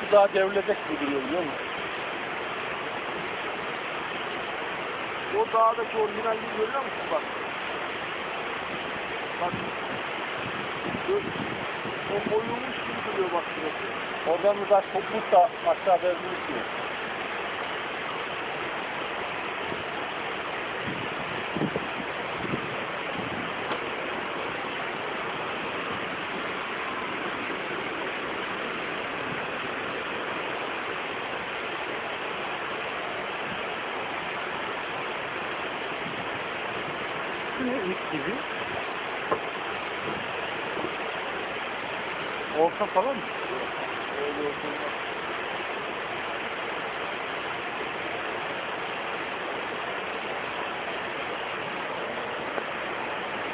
şu daha devrilecek gibi duruyor biliyor musun? O dağdaki orijinalliği görüyor musun bak? Bak. O koyulmuş gibi duruyor bak şurası. Oradan taş kopmuş da aşağı devrilmiş gibi. İlk gibi. Olsa falan mı? Öyle olsun.